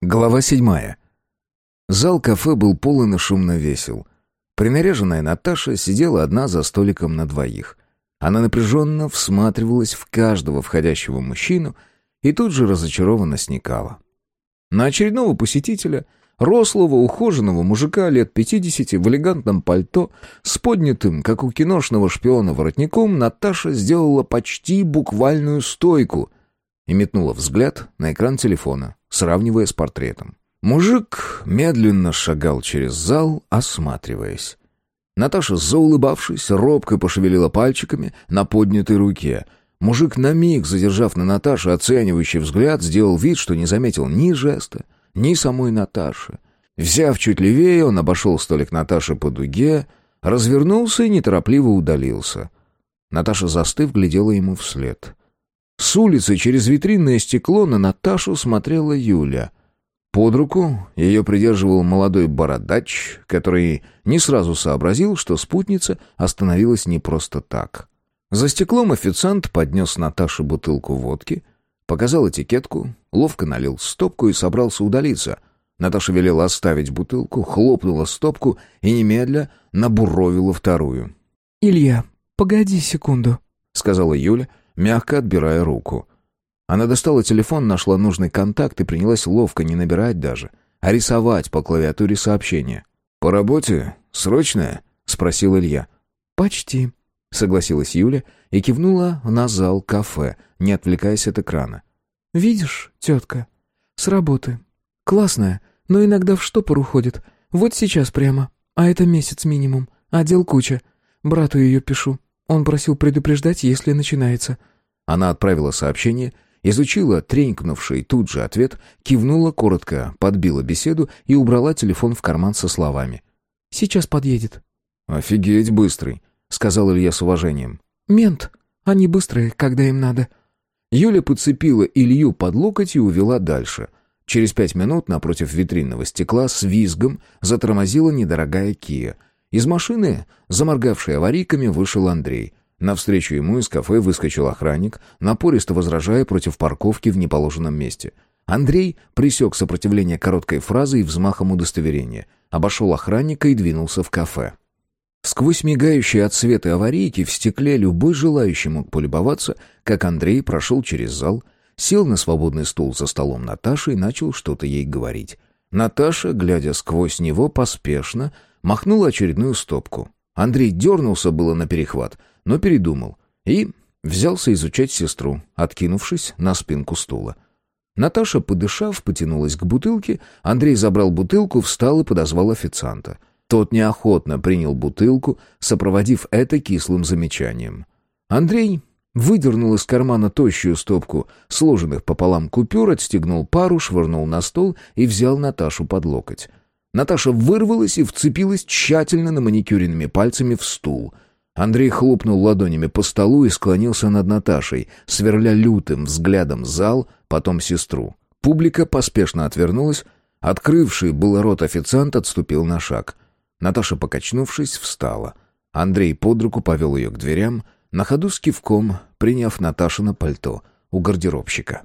Глава седьмая. Зал кафе был полон и шумно весел. Принаряженная Наташа сидела одна за столиком на двоих. Она напряженно всматривалась в каждого входящего мужчину и тут же разочарованно сникала. На очередного посетителя, рослого, ухоженного мужика лет пятидесяти в элегантном пальто, с поднятым, как у киношного шпиона, воротником, Наташа сделала почти буквальную стойку и метнула взгляд на экран телефона сравнивая с портретом. Мужик медленно шагал через зал, осматриваясь. Наташа, заулыбавшись, робко пошевелила пальчиками на поднятой руке. Мужик, на миг задержав на Наташе оценивающий взгляд, сделал вид, что не заметил ни жеста, ни самой Наташи. Взяв чуть левее, он обошел столик Наташи по дуге, развернулся и неторопливо удалился. Наташа, застыв, глядела ему вслед. С улицы через витринное стекло на Наташу смотрела Юля. Под руку ее придерживал молодой бородач, который не сразу сообразил, что спутница остановилась не просто так. За стеклом официант поднес Наташе бутылку водки, показал этикетку, ловко налил стопку и собрался удалиться. Наташа велела оставить бутылку, хлопнула стопку и немедля набуровила вторую. «Илья, погоди секунду», — сказала Юля, мягко отбирая руку. Она достала телефон, нашла нужный контакт и принялась ловко не набирать даже, а рисовать по клавиатуре сообщение. «По работе? Срочное?» — спросил Илья. «Почти», — согласилась Юля и кивнула на зал кафе, не отвлекаясь от экрана. «Видишь, тетка, с работы. Классная, но иногда в штопор уходит. Вот сейчас прямо. А это месяц минимум. А дел куча. Брату ее пишу. Он просил предупреждать, если начинается. Она отправила сообщение, изучила тренькнувший тут же ответ, кивнула коротко, подбила беседу и убрала телефон в карман со словами. «Сейчас подъедет». «Офигеть быстрый», — сказал Илья с уважением. «Мент. Они быстрые, когда им надо». Юля подцепила Илью под локоть и увела дальше. Через пять минут напротив витринного стекла с визгом затормозила недорогая Кия — из машины, заморгавшей аварийками, вышел Андрей. Навстречу ему из кафе выскочил охранник, напористо возражая против парковки в неположенном месте. Андрей присек сопротивление короткой фразы и взмахом удостоверения, обошел охранника и двинулся в кафе. Сквозь мигающие отсветы аварийки в стекле любой желающий мог полюбоваться, как Андрей прошел через зал, сел на свободный стул за столом Наташи и начал что-то ей говорить. Наташа, глядя сквозь него, поспешно махнула очередную стопку. Андрей дернулся было на перехват, но передумал и взялся изучать сестру, откинувшись на спинку стула. Наташа, подышав, потянулась к бутылке, Андрей забрал бутылку, встал и подозвал официанта. Тот неохотно принял бутылку, сопроводив это кислым замечанием. Андрей выдернул из кармана тощую стопку сложенных пополам купюр, отстегнул пару, швырнул на стол и взял Наташу под локоть. Наташа вырвалась и вцепилась тщательно на маникюренными пальцами в стул. Андрей хлопнул ладонями по столу и склонился над Наташей, сверля лютым взглядом зал, потом сестру. Публика поспешно отвернулась. Открывший был рот официант отступил на шаг. Наташа, покачнувшись, встала. Андрей под руку повел ее к дверям, на ходу с кивком, приняв Наташина пальто у гардеробщика.